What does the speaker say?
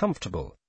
comfortable.